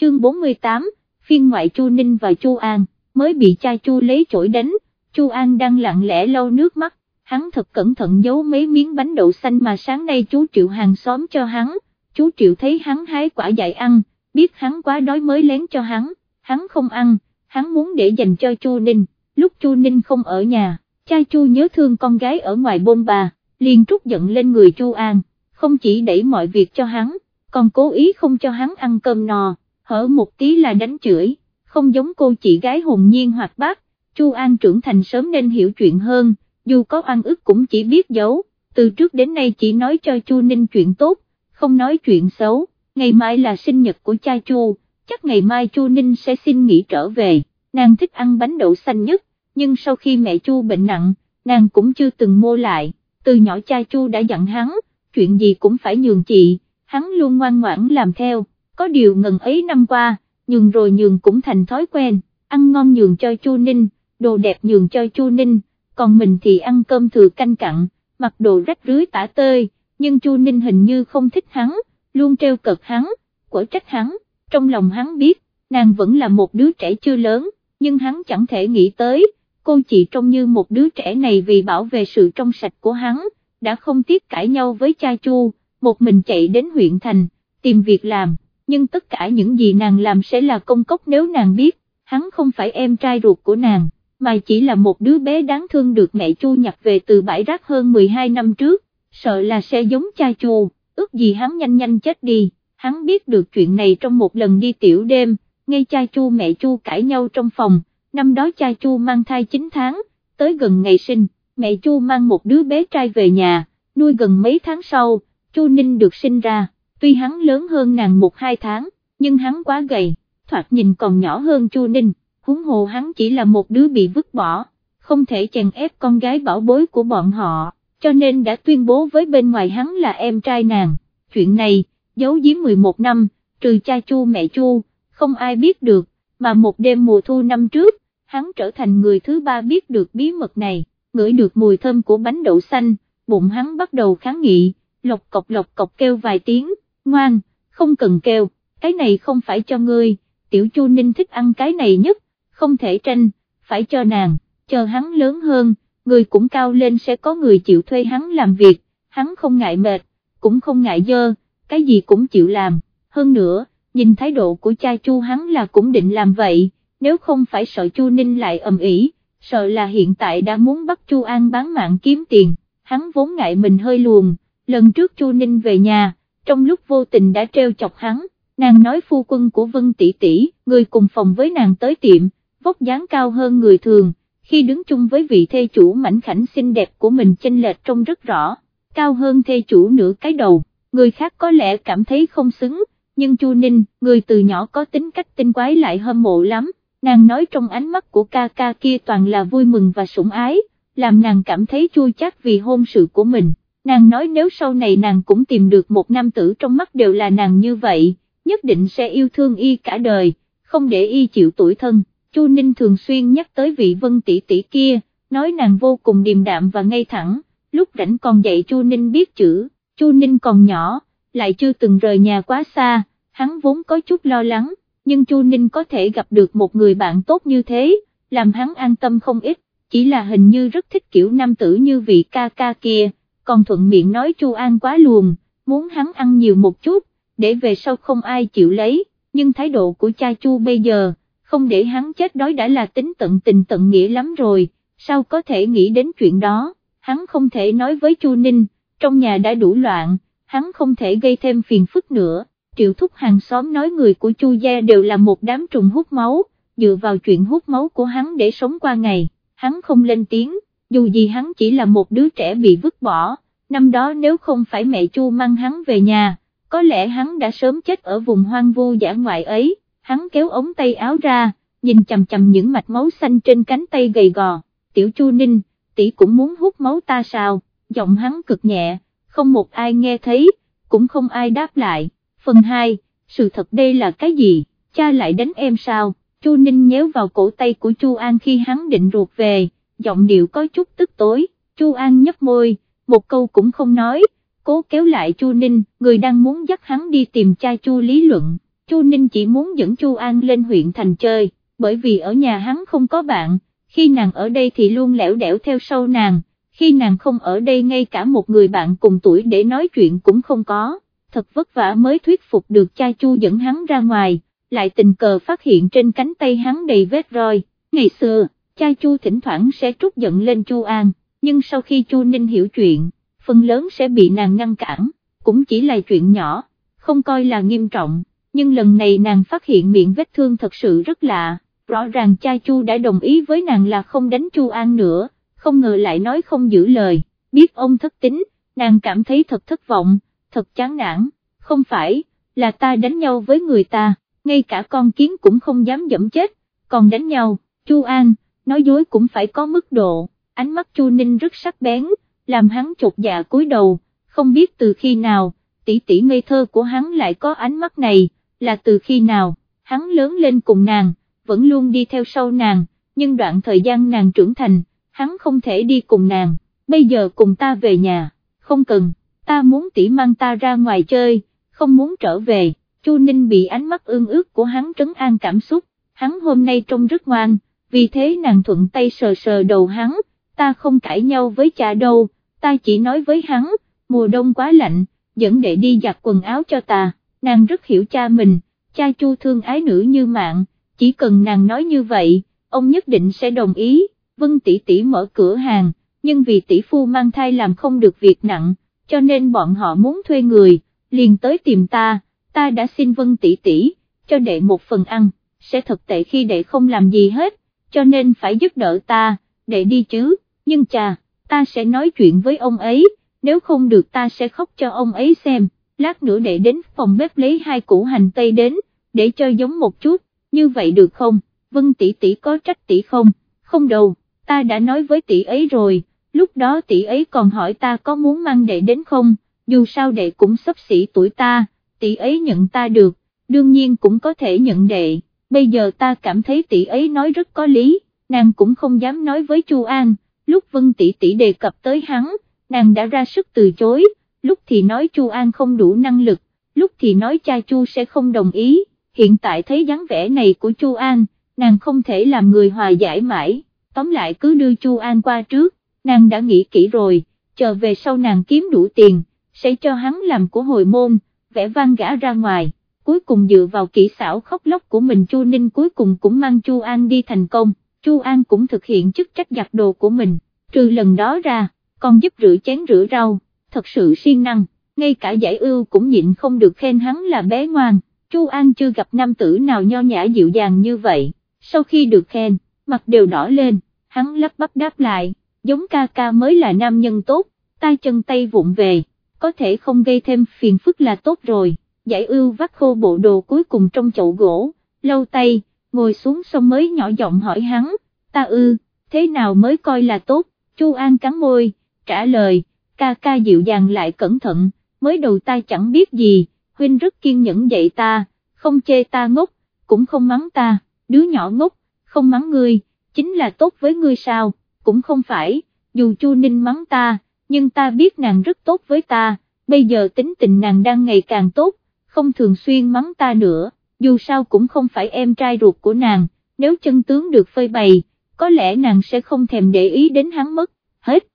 chương 48, phiên ngoại Chu Ninh và Chu An, mới bị cha Chu lấy chổi đánh, Chu An đang lặng lẽ lau nước mắt, hắn thật cẩn thận giấu mấy miếng bánh đậu xanh mà sáng nay chú Triệu hàng xóm cho hắn, chú Triệu thấy hắn hái quả dại ăn, biết hắn quá đói mới lén cho hắn, hắn không ăn, hắn muốn để dành cho Chu Ninh, lúc Chu Ninh không ở nhà, cha Chu nhớ thương con gái ở ngoài bôn bà, liền trút giận lên người Chu An, không chỉ đẩy mọi việc cho hắn, còn cố ý không cho hắn ăn cơm no, hở một tí là đánh chửi, không giống cô chị gái hồn nhiên hoạt bát, Chu An trưởng thành sớm nên hiểu chuyện hơn, dù có oan ức cũng chỉ biết giấu, từ trước đến nay chỉ nói cho Chu Ninh chuyện tốt, không nói chuyện xấu, ngày mai là sinh nhật của cha Chu, chắc ngày mai Chu Ninh sẽ xin nghỉ trở về, nàng thích ăn bánh đậu xanh nhất, nhưng sau khi mẹ Chu bệnh nặng, nàng cũng chưa từng mua lại, từ nhỏ cha Chu đã dặn hắn, chuyện gì cũng phải nhường chị, hắn luôn ngoan ngoãn làm theo, có điều ngần ấy năm qua, nhường rồi nhường cũng thành thói quen, ăn ngon nhường cho Chu Ninh, đồ đẹp nhường cho Chu Ninh, còn mình thì ăn cơm thừa canh cặn, mặc đồ rách rưới tả tơi, nhưng Chu Ninh hình như không thích hắn, luôn treo cợt hắn, quở trách hắn, trong lòng hắn biết, nàng vẫn là một đứa trẻ chưa lớn, nhưng hắn chẳng thể nghĩ tới, cô chị trông như một đứa trẻ này vì bảo vệ sự trong sạch của hắn, đã không tiếc cãi nhau với cha Chu, một mình chạy đến huyện thành, tìm việc làm, nhưng tất cả những gì nàng làm sẽ là công cốc nếu nàng biết, hắn không phải em trai ruột của nàng, mà chỉ là một đứa bé đáng thương được mẹ Chu nhặt về từ bãi rác hơn 12 năm trước, sợ là sẽ giống cha Chu, ước gì hắn nhanh nhanh chết đi, hắn biết được chuyện này trong một lần đi tiểu đêm, ngay cha Chu mẹ Chu cãi nhau trong phòng, năm đó cha Chu mang thai 9 tháng, tới gần ngày sinh, mẹ Chu mang một đứa bé trai về nhà, nuôi gần mấy tháng sau, Chu Ninh được sinh ra, tuy hắn lớn hơn nàng một hai tháng, nhưng hắn quá gầy, thoạt nhìn còn nhỏ hơn Chu Ninh, huống hồ hắn chỉ là một đứa bị vứt bỏ, không thể chèn ép con gái bảo bối của bọn họ, cho nên đã tuyên bố với bên ngoài hắn là em trai nàng, chuyện này, giấu giếm 11 năm, trừ cha Chu mẹ Chu, không ai biết được, mà một đêm mùa thu năm trước, hắn trở thành người thứ ba biết được bí mật này, ngửi được mùi thơm của bánh đậu xanh, bụng hắn bắt đầu kháng nghị, lộc cọc lộc cọc kêu vài tiếng, ngoan, không cần kêu, cái này không phải cho ngươi, tiểu chu ninh thích ăn cái này nhất, không thể tranh, phải cho nàng, chờ hắn lớn hơn, người cũng cao lên sẽ có người chịu thuê hắn làm việc, hắn không ngại mệt, cũng không ngại dơ, cái gì cũng chịu làm, hơn nữa, nhìn thái độ của cha chu hắn là cũng định làm vậy, nếu không phải sợ chu ninh lại ầm ĩ, sợ là hiện tại đã muốn bắt chu an bán mạng kiếm tiền, hắn vốn ngại mình hơi luồn, lần trước chu ninh về nhà, trong lúc vô tình đã treo chọc hắn, nàng nói phu quân của Vân Tỷ Tỷ, người cùng phòng với nàng tới tiệm, vóc dáng cao hơn người thường, khi đứng chung với vị thê chủ mảnh khảnh xinh đẹp của mình chênh lệch trông rất rõ, cao hơn thê chủ nửa cái đầu, người khác có lẽ cảm thấy không xứng, nhưng Chu Ninh, người từ nhỏ có tính cách tinh quái lại hâm mộ lắm, nàng nói trong ánh mắt của ca ca kia toàn là vui mừng và sủng ái, làm nàng cảm thấy chua chát vì hôn sự của mình, nàng nói nếu sau này nàng cũng tìm được một nam tử trong mắt đều là nàng như vậy, nhất định sẽ yêu thương y cả đời, không để y chịu tuổi thân. Chu Ninh thường xuyên nhắc tới vị vân tỷ tỷ kia, nói nàng vô cùng điềm đạm và ngay thẳng, lúc rảnh còn dạy Chu Ninh biết chữ, Chu Ninh còn nhỏ, lại chưa từng rời nhà quá xa, hắn vốn có chút lo lắng, nhưng Chu Ninh có thể gặp được một người bạn tốt như thế, làm hắn an tâm không ít, chỉ là hình như rất thích kiểu nam tử như vị ca ca kia, còn thuận miệng nói Chu An quá luồn, muốn hắn ăn nhiều một chút, để về sau không ai chịu lấy, nhưng thái độ của cha Chu bây giờ, không để hắn chết đói đã là tính tận tình tận nghĩa lắm rồi, sao có thể nghĩ đến chuyện đó, hắn không thể nói với Chu Ninh, trong nhà đã đủ loạn, hắn không thể gây thêm phiền phức nữa, triệu thúc hàng xóm nói người của Chu gia đều là một đám trùng hút máu, dựa vào chuyện hút máu của hắn để sống qua ngày, hắn không lên tiếng, dù gì hắn chỉ là một đứa trẻ bị vứt bỏ, năm đó nếu không phải mẹ Chu mang hắn về nhà, có lẽ hắn đã sớm chết ở vùng hoang vu giả ngoại ấy. Hắn kéo ống tay áo ra, nhìn chầm chầm những mạch máu xanh trên cánh tay gầy gò, tiểu chu ninh, tỷ cũng muốn hút máu ta sao, giọng hắn cực nhẹ, không một ai nghe thấy, cũng không ai đáp lại, phần 2, sự thật đây là cái gì, cha lại đánh em sao, chu ninh nhéo vào cổ tay của chu An khi hắn định ruột về, giọng điệu có chút tức tối, chu An nhấp môi, một câu cũng không nói, cố kéo lại chu ninh, người đang muốn dắt hắn đi tìm cha chu lý luận. Chu Ninh chỉ muốn dẫn Chu An lên huyện thành chơi, bởi vì ở nhà hắn không có bạn, khi nàng ở đây thì luôn lẻo đẻo theo sau nàng, khi nàng không ở đây ngay cả một người bạn cùng tuổi để nói chuyện cũng không có, thật vất vả mới thuyết phục được cha Chu dẫn hắn ra ngoài, lại tình cờ phát hiện trên cánh tay hắn đầy vết roi, ngày xưa, cha Chu thỉnh thoảng sẽ trút giận lên Chu An, nhưng sau khi Chu Ninh hiểu chuyện, phần lớn sẽ bị nàng ngăn cản, cũng chỉ là chuyện nhỏ, không coi là nghiêm trọng, nhưng lần này nàng phát hiện miệng vết thương thật sự rất lạ, rõ ràng cha Chu đã đồng ý với nàng là không đánh Chu An nữa, không ngờ lại nói không giữ lời, biết ông thất tính, nàng cảm thấy thật thất vọng, thật chán nản, không phải, là ta đánh nhau với người ta, ngay cả con kiến cũng không dám dẫm chết, còn đánh nhau, Chu An, nói dối cũng phải có mức độ, ánh mắt Chu Ninh rất sắc bén, làm hắn chột dạ cúi đầu, không biết từ khi nào, tỷ tỷ ngây thơ của hắn lại có ánh mắt này, là từ khi nào, hắn lớn lên cùng nàng, vẫn luôn đi theo sau nàng, nhưng đoạn thời gian nàng trưởng thành, hắn không thể đi cùng nàng, bây giờ cùng ta về nhà, không cần, ta muốn tỷ mang ta ra ngoài chơi, không muốn trở về, Chu Ninh bị ánh mắt ương ước của hắn trấn an cảm xúc, hắn hôm nay trông rất ngoan, vì thế nàng thuận tay sờ sờ đầu hắn, ta không cãi nhau với cha đâu, ta chỉ nói với hắn, mùa đông quá lạnh, dẫn đệ đi giặt quần áo cho ta, nàng rất hiểu cha mình, cha Chu thương ái nữ như mạng, chỉ cần nàng nói như vậy, ông nhất định sẽ đồng ý, vân tỷ tỷ mở cửa hàng, nhưng vì tỷ phu mang thai làm không được việc nặng, cho nên bọn họ muốn thuê người, liền tới tìm ta, ta đã xin vân tỷ tỷ, cho đệ một phần ăn, sẽ thật tệ khi đệ không làm gì hết, cho nên phải giúp đỡ ta, để đi chứ, nhưng cha, ta sẽ nói chuyện với ông ấy, nếu không được ta sẽ khóc cho ông ấy xem, lát nữa để đến phòng bếp lấy hai củ hành tây đến, để cho giống một chút, như vậy được không, vân tỷ tỷ có trách tỷ không, không đâu, ta đã nói với tỷ ấy rồi, lúc đó tỷ ấy còn hỏi ta có muốn mang đệ đến không, dù sao đệ cũng sắp xỉ tuổi ta, tỷ ấy nhận ta được, đương nhiên cũng có thể nhận đệ, bây giờ ta cảm thấy tỷ ấy nói rất có lý, nàng cũng không dám nói với Chu An, lúc Vân tỷ tỷ đề cập tới hắn, nàng đã ra sức từ chối, lúc thì nói Chu An không đủ năng lực, lúc thì nói cha Chu sẽ không đồng ý, hiện tại thấy dáng vẻ này của Chu An, nàng không thể làm người hòa giải mãi, tóm lại cứ đưa Chu An qua trước, nàng đã nghĩ kỹ rồi, chờ về sau nàng kiếm đủ tiền, sẽ cho hắn làm của hồi môn, vẽ vang gã ra ngoài, cuối cùng dựa vào kỹ xảo khóc lóc của mình Chu Ninh cuối cùng cũng mang Chu An đi thành công, Chu An cũng thực hiện chức trách giặt đồ của mình, trừ lần đó ra, còn giúp rửa chén rửa rau, thật sự siêng năng, ngay cả giải ưu cũng nhịn không được khen hắn là bé ngoan, Chu An chưa gặp nam tử nào nho nhã dịu dàng như vậy, sau khi được khen, mặt đều đỏ lên, hắn lắp bắp đáp lại, giống ca ca mới là nam nhân tốt, tay chân tay vụng về, có thể không gây thêm phiền phức là tốt rồi, giải ưu vắt khô bộ đồ cuối cùng trong chậu gỗ, lâu tay, ngồi xuống xong mới nhỏ giọng hỏi hắn, ta ư, thế nào mới coi là tốt, Chu An cắn môi, trả lời, ca ca dịu dàng lại cẩn thận, mới đầu ta chẳng biết gì, huynh rất kiên nhẫn dạy ta, không chê ta ngốc, cũng không mắng ta, đứa nhỏ ngốc, không mắng ngươi, chính là tốt với ngươi sao, cũng không phải, dù Chu Ninh mắng ta, nhưng ta biết nàng rất tốt với ta, bây giờ tính tình nàng đang ngày càng tốt, không thường xuyên mắng ta nữa, dù sao cũng không phải em trai ruột của nàng, nếu chân tướng được phơi bày, có lẽ nàng sẽ không thèm để ý đến hắn mất, hết.